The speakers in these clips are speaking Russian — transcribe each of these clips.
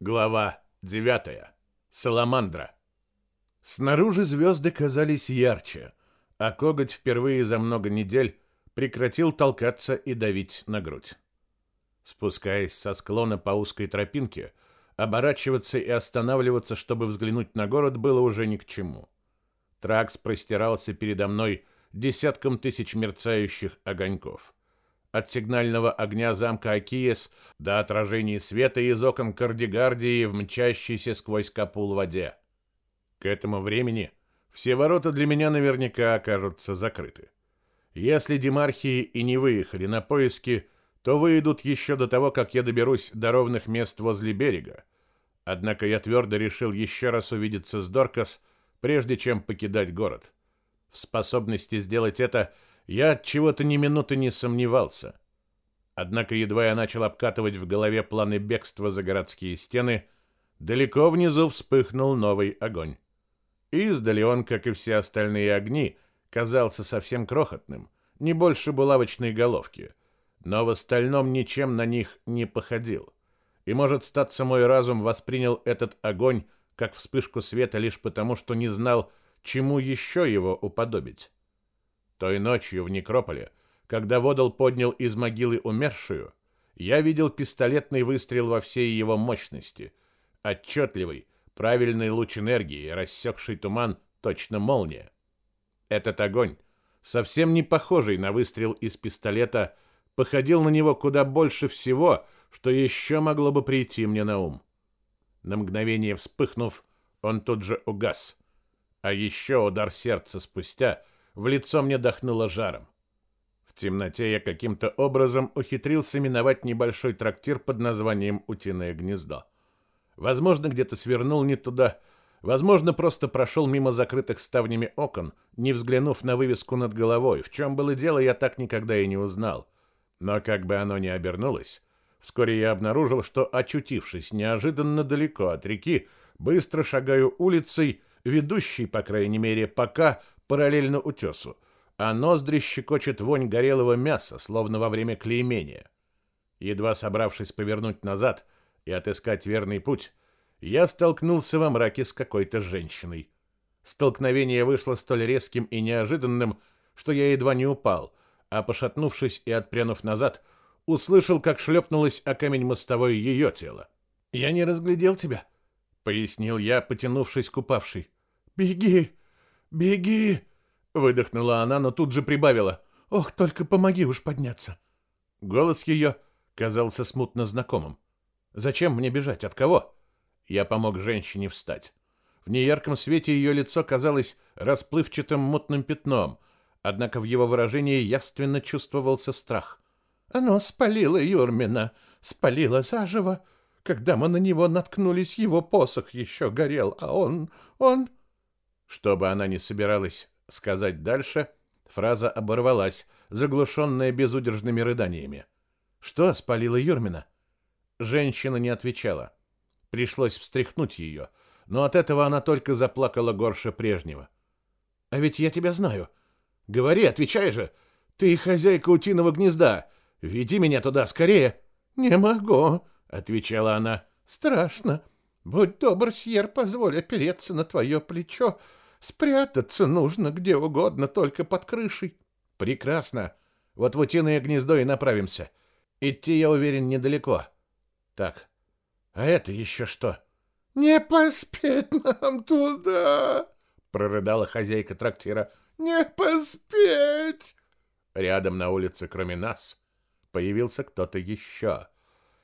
Глава 9. Саламандра. Снаружи звезды казались ярче, а коготь впервые за много недель прекратил толкаться и давить на грудь. Спускаясь со склона по узкой тропинке, оборачиваться и останавливаться, чтобы взглянуть на город, было уже ни к чему. Тракс простирался передо мной десятком тысяч мерцающих огоньков от сигнального огня замка Акиес до отражений света из окон Кардигардии в мчащейся сквозь капул воде. К этому времени все ворота для меня наверняка окажутся закрыты. Если демархии и не выехали на поиски, то выйдут еще до того, как я доберусь до ровных мест возле берега. Однако я твердо решил еще раз увидеться с Доркас, прежде чем покидать город. В способности сделать это – я от чего-то ни минуты не сомневался. Однако едва я начал обкатывать в голове планы бегства за городские стены, далеко внизу вспыхнул новый огонь. Издали он, как и все остальные огни, казался совсем крохотным, не больше булавочной головки, но в остальном ничем на них не походил. И, может, статься мой разум воспринял этот огонь как вспышку света лишь потому, что не знал, чему еще его уподобить. Той ночью в некрополе, когда Водол поднял из могилы умершую, я видел пистолетный выстрел во всей его мощности, отчетливый, правильный луч энергии, рассекший туман, точно молния. Этот огонь, совсем не похожий на выстрел из пистолета, походил на него куда больше всего, что еще могло бы прийти мне на ум. На мгновение вспыхнув, он тут же угас. А еще удар сердца спустя — в лицо мне дохнуло жаром. В темноте я каким-то образом ухитрился миновать небольшой трактир под названием «Утиное гнездо». Возможно, где-то свернул не туда, возможно, просто прошел мимо закрытых ставнями окон, не взглянув на вывеску над головой. В чем было дело, я так никогда и не узнал. Но как бы оно ни обернулось, вскоре я обнаружил, что, очутившись неожиданно далеко от реки, быстро шагаю улицей, ведущей, по крайней мере, пока параллельно утесу, а ноздри щекочет вонь горелого мяса, словно во время клеймения. Едва собравшись повернуть назад и отыскать верный путь, я столкнулся во мраке с какой-то женщиной. Столкновение вышло столь резким и неожиданным, что я едва не упал, а, пошатнувшись и отпрянув назад, услышал, как шлепнулось о камень мостовой ее тело. «Я не разглядел тебя», — пояснил я, потянувшись к упавшей. «Беги! «Беги!» — выдохнула она, но тут же прибавила. «Ох, только помоги уж подняться!» Голос ее казался смутно знакомым. «Зачем мне бежать? От кого?» Я помог женщине встать. В неярком свете ее лицо казалось расплывчатым мутным пятном, однако в его выражении явственно чувствовался страх. «Оно спалило Юрмина, спалило заживо. Когда мы на него наткнулись, его посох еще горел, а он... он...» Что бы она ни собиралась сказать дальше, фраза оборвалась, заглушенная безудержными рыданиями. «Что?» — спалила Юрмина. Женщина не отвечала. Пришлось встряхнуть ее, но от этого она только заплакала горше прежнего. «А ведь я тебя знаю. Говори, отвечай же. Ты хозяйка утиного гнезда. Веди меня туда скорее». «Не могу», — отвечала она. «Страшно. Будь добр, Сьер, позволь опереться на твое плечо, Спрятаться нужно где угодно, только под крышей. Прекрасно. Вот в утиное гнездо и направимся. Идти, я уверен, недалеко. Так, а это еще что? Не поспеть нам туда, прорыдала хозяйка трактира. Не поспеть. Рядом на улице, кроме нас, появился кто-то еще.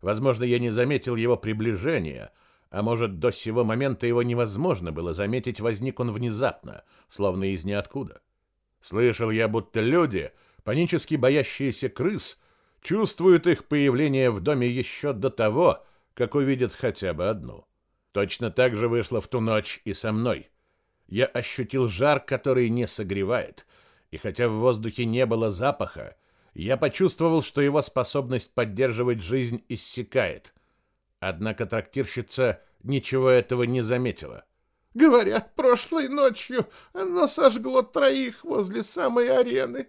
Возможно, я не заметил его приближения, а может, до сего момента его невозможно было заметить, возник он внезапно, словно из ниоткуда. Слышал я, будто люди, панически боящиеся крыс, чувствуют их появление в доме еще до того, как увидят хотя бы одну. Точно так же вышло в ту ночь и со мной. Я ощутил жар, который не согревает, и хотя в воздухе не было запаха, я почувствовал, что его способность поддерживать жизнь иссякает — Однако трактирщица ничего этого не заметила. «Говорят, прошлой ночью оно сожгло троих возле самой арены,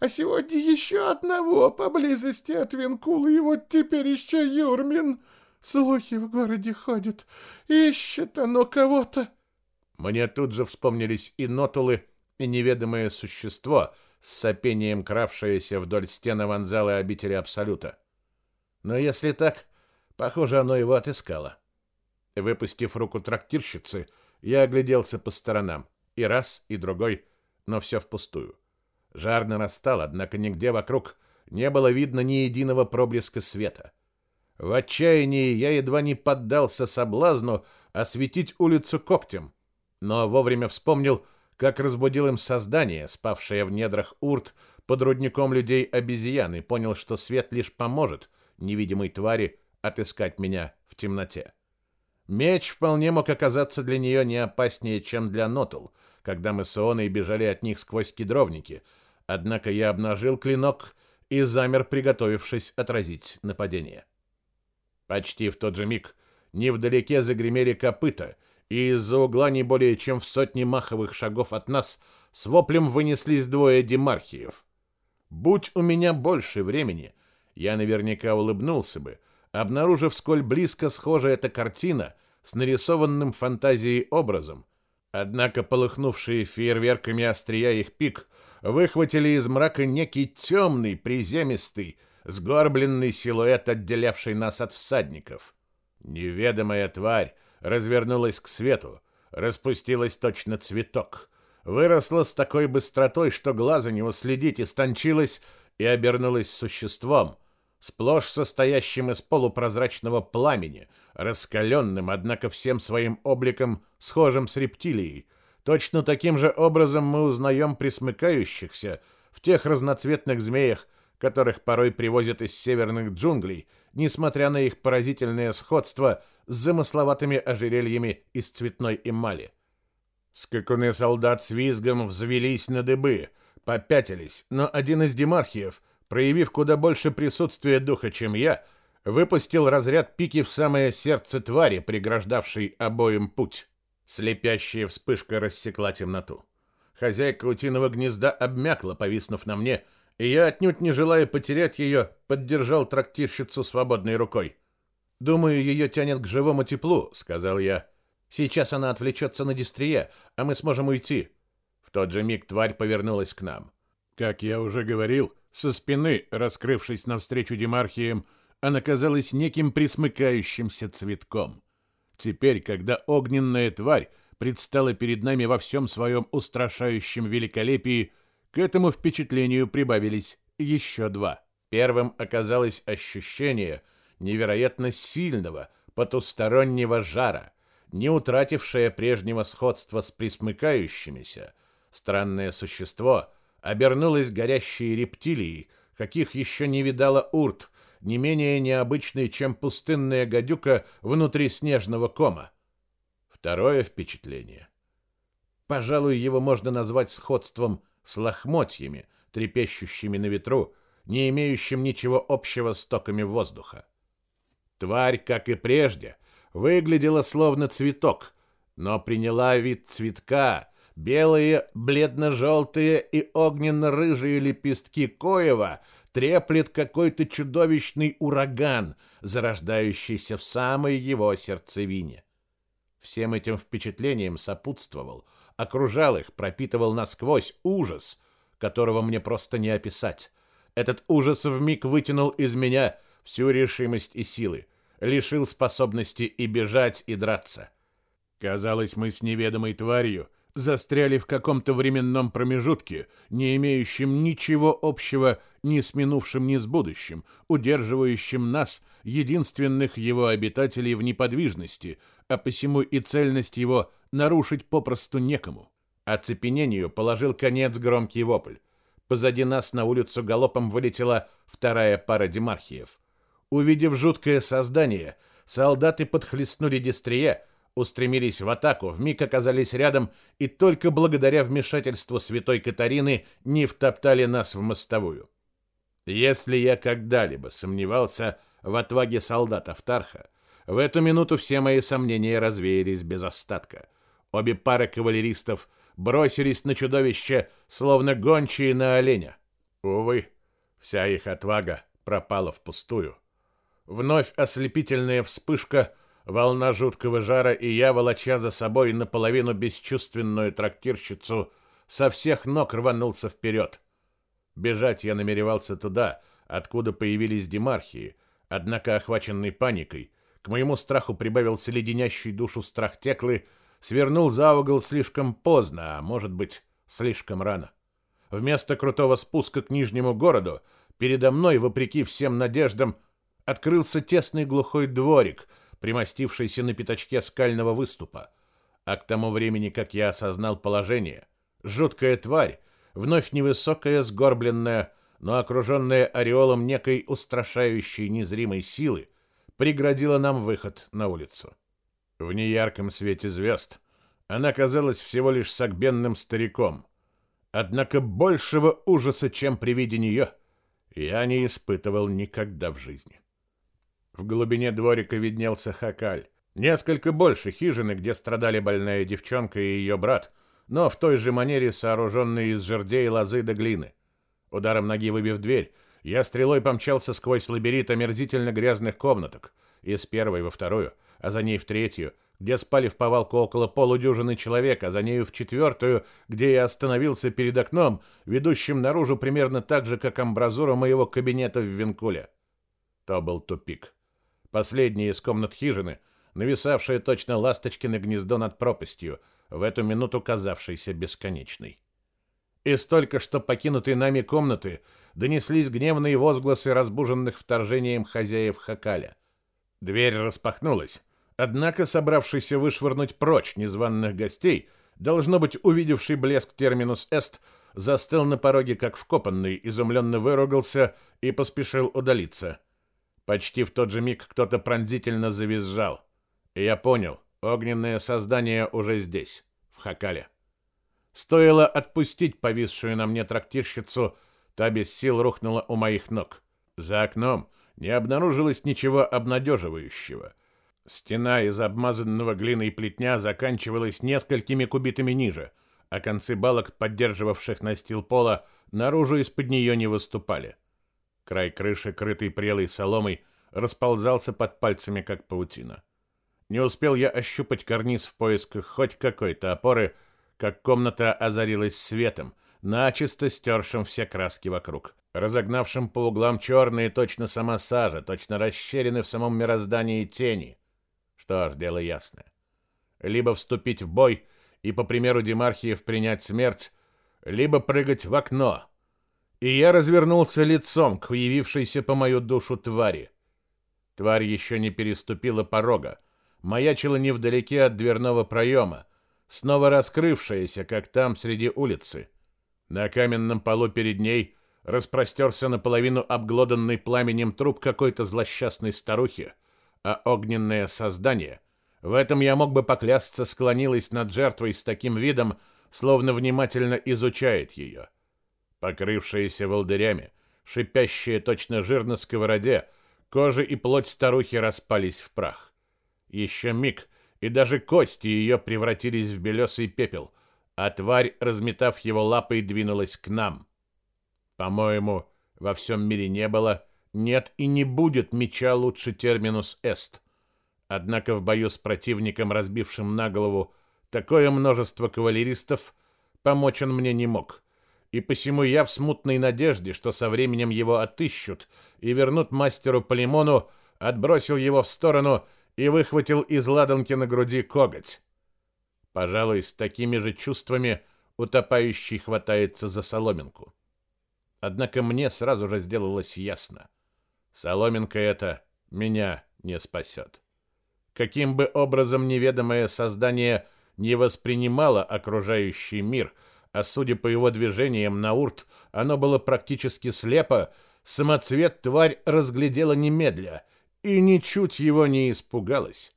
а сегодня еще одного поблизости от Винкулы, и вот теперь еще Юрмин. Слухи в городе ходят. Ищет оно кого-то. Мне тут же вспомнились и нотулы, и неведомое существо, с сопением кравшееся вдоль стены ванзала обители Абсолюта. Но если так, похоже, оно его отыскало. Выпустив руку трактирщицы, я огляделся по сторонам. И раз, и другой, но все впустую. Жар нарастал, однако нигде вокруг не было видно ни единого проблеска света. В отчаянии я едва не поддался соблазну осветить улицу когтем, но вовремя вспомнил, как разбудил им создание, спавшее в недрах урт под рудником людей-обезьян, и понял, что свет лишь поможет невидимой твари отыскать меня в темноте. Меч вполне мог оказаться для нее не опаснее, чем для Нотул, когда мы с Ионой бежали от них сквозь кедровники, однако я обнажил клинок и замер, приготовившись отразить нападение. Почти в тот же миг невдалеке загремели копыта, и из-за угла не более чем в сотни маховых шагов от нас с воплем вынеслись двое демархиев. Будь у меня больше времени, я наверняка улыбнулся бы, обнаружив, сколь близко схожа эта картина с нарисованным фантазией образом. Однако полыхнувшие фейерверками острия их пик выхватили из мрака некий темный, приземистый, сгорбленный силуэт, отделявший нас от всадников. Неведомая тварь развернулась к свету, распустилась точно цветок, выросла с такой быстротой, что глаза не уследить, истончилась и обернулась существом, сплошь состоящим из полупрозрачного пламени, раскаленным, однако всем своим обликом схожим с рептилией. Точно таким же образом мы узнаем присмыкающихся в тех разноцветных змеях, которых порой привозят из северных джунглей, несмотря на их поразительное сходство с замысловатыми ожерельями из цветной эмали. Скакуны солдат с визгом взвелись на дыбы, попятились, но один из демархиев, проявив куда больше присутствия духа, чем я, выпустил разряд пики в самое сердце твари, преграждавшей обоим путь. Слепящая вспышка рассекла темноту. Хозяйка утиного гнезда обмякла, повиснув на мне, — и я, отнюдь не желая потерять ее, поддержал трактирщицу свободной рукой. «Думаю, ее тянет к живому теплу», — сказал я. «Сейчас она отвлечется на дистрие, а мы сможем уйти». В тот же миг тварь повернулась к нам. Как я уже говорил, со спины, раскрывшись навстречу демархиям, она казалась неким присмыкающимся цветком. Теперь, когда огненная тварь предстала перед нами во всем своем устрашающем великолепии, к этому впечатлению прибавились еще два. Первым оказалось ощущение невероятно сильного потустороннего жара, не утратившее прежнего сходства с присмыкающимися. Странное существо обернулось горящей рептилией, каких еще не видала урт, не менее необычной, чем пустынная гадюка внутри снежного кома. Второе впечатление. Пожалуй, его можно назвать сходством с лохмотьями, трепещущими на ветру, не имеющим ничего общего с токами воздуха. Тварь, как и прежде, выглядела словно цветок, но приняла вид цветка, белые, бледно-желтые и огненно-рыжие лепестки коева треплет какой-то чудовищный ураган, зарождающийся в самой его сердцевине. Всем этим впечатлением сопутствовал — окружал их, пропитывал насквозь ужас, которого мне просто не описать. Этот ужас вмиг вытянул из меня всю решимость и силы, лишил способности и бежать, и драться. Казалось, мы с неведомой тварью застряли в каком-то временном промежутке, не имеющем ничего общего ни с минувшим, ни с будущим, удерживающим нас, единственных его обитателей, в неподвижности, а посему и цельность его нарушить попросту некому. Оцепенению положил конец громкий вопль. Позади нас на улицу галопом вылетела вторая пара демархиев. Увидев жуткое создание, солдаты подхлестнули дистрие, устремились в атаку, вмиг оказались рядом и только благодаря вмешательству святой Катарины не втоптали нас в мостовую. Если я когда-либо сомневался в отваге солдатов Тарха, в эту минуту все мои сомнения развеялись без остатка — Обе пары кавалеристов бросились на чудовище, словно гончие на оленя. Увы, вся их отвага пропала впустую. Вновь ослепительная вспышка, волна жуткого жара, и я, волоча за собой наполовину бесчувственную трактирщицу, со всех ног рванулся вперед. Бежать я намеревался туда, откуда появились демархии, однако, охваченный паникой, к моему страху прибавился леденящий душу страх Теклы, свернул за угол слишком поздно, а может быть, слишком рано. Вместо крутого спуска к нижнему городу передо мной, вопреки всем надеждам, открылся тесный глухой дворик, примостившийся на пятачке скального выступа. А к тому времени, как я осознал положение, жуткая тварь, вновь невысокая, сгорбленная, но окруженная ореолом некой устрашающей незримой силы, преградила нам выход на улицу. В неярком свете звезд она казалась всего лишь согбенным стариком. Однако большего ужаса, чем при виде нее, я не испытывал никогда в жизни. В глубине дворика виднелся хакаль. Несколько больше хижины, где страдали больная девчонка и ее брат, но в той же манере сооруженные из жердей, лозы да глины. Ударом ноги выбив дверь, я стрелой помчался сквозь лабиринт омерзительно грязных комнаток, из первой во вторую, а за ней в третью, где спали в повалку около полудюжины человек, а за нею в четвертую, где я остановился перед окном, ведущим наружу примерно так же, как амбразура моего кабинета в Винкуле. То был тупик. Последняя из комнат хижины, нависавшая точно ласточкино гнездо над пропастью, в эту минуту казавшейся бесконечной. Из только что покинутой нами комнаты донеслись гневные возгласы разбуженных вторжением хозяев Хакаля. Дверь распахнулась, однако собравшийся вышвырнуть прочь незваных гостей, должно быть увидевший блеск терминус «эст», застыл на пороге, как вкопанный, изумленно выругался и поспешил удалиться. Почти в тот же миг кто-то пронзительно завизжал. И я понял, огненное создание уже здесь, в Хакале. Стоило отпустить повисшую на мне трактирщицу, та без сил рухнула у моих ног. За окном не обнаружилось ничего обнадеживающего. Стена из обмазанного глиной плетня заканчивалась несколькими кубитами ниже, а концы балок, поддерживавших настил пола, наружу из-под нее не выступали. Край крыши, крытый прелой соломой, расползался под пальцами, как паутина. Не успел я ощупать карниз в поисках хоть какой-то опоры, как комната озарилась светом, начисто стершим все краски вокруг, разогнавшим по углам черные точно сама сажа, точно расщерины в самом мироздании тени. Что ж, дело ясное. Либо вступить в бой и, по примеру Демархиев, принять смерть, либо прыгать в окно — и я развернулся лицом к явившейся по мою душу твари. Тварь еще не переступила порога, маячила невдалеке от дверного проема, снова раскрывшаяся, как там среди улицы. На каменном полу перед ней распростерся наполовину обглоданный пламенем труп какой-то злосчастной старухи, а огненное создание, в этом я мог бы поклясться, склонилось над жертвой с таким видом, словно внимательно изучает ее. — покрывшиеся волдырями, шипящие точно жир на сковороде, кожа и плоть старухи распались в прах. Еще миг, и даже кости ее превратились в белесый пепел, а тварь, разметав его лапой, двинулась к нам. По-моему, во всем мире не было, нет и не будет меча лучше терминус эст. Однако в бою с противником, разбившим на голову такое множество кавалеристов, помочь он мне не мог — и посему я в смутной надежде, что со временем его отыщут и вернут мастеру Полимону, отбросил его в сторону и выхватил из ладонки на груди коготь. Пожалуй, с такими же чувствами утопающий хватается за соломинку. Однако мне сразу же сделалось ясно. Соломинка эта меня не спасет. Каким бы образом неведомое создание не воспринимало окружающий мир — а судя по его движениям на урт, оно было практически слепо, самоцвет тварь разглядела немедля и ничуть его не испугалась.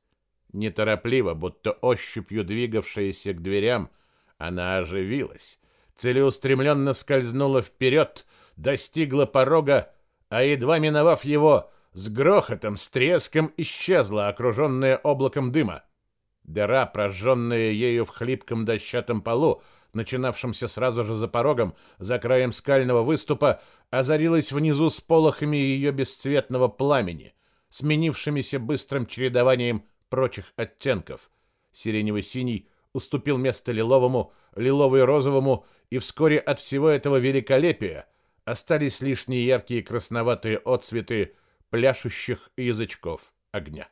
Неторопливо, будто ощупью двигавшаяся к дверям, она оживилась, целеустремленно скользнула вперед, достигла порога, а едва миновав его, с грохотом, с треском исчезла, окруженная облаком дыма. Дыра, прожженная ею в хлипком дощатом полу, начинавшемся сразу же за порогом, за краем скального выступа, озарилась внизу с полохами ее бесцветного пламени, сменившимися быстрым чередованием прочих оттенков. Сиренево-синий уступил место лиловому, лиловый розовому, и вскоре от всего этого великолепия остались лишь неяркие красноватые отцветы пляшущих язычков огня.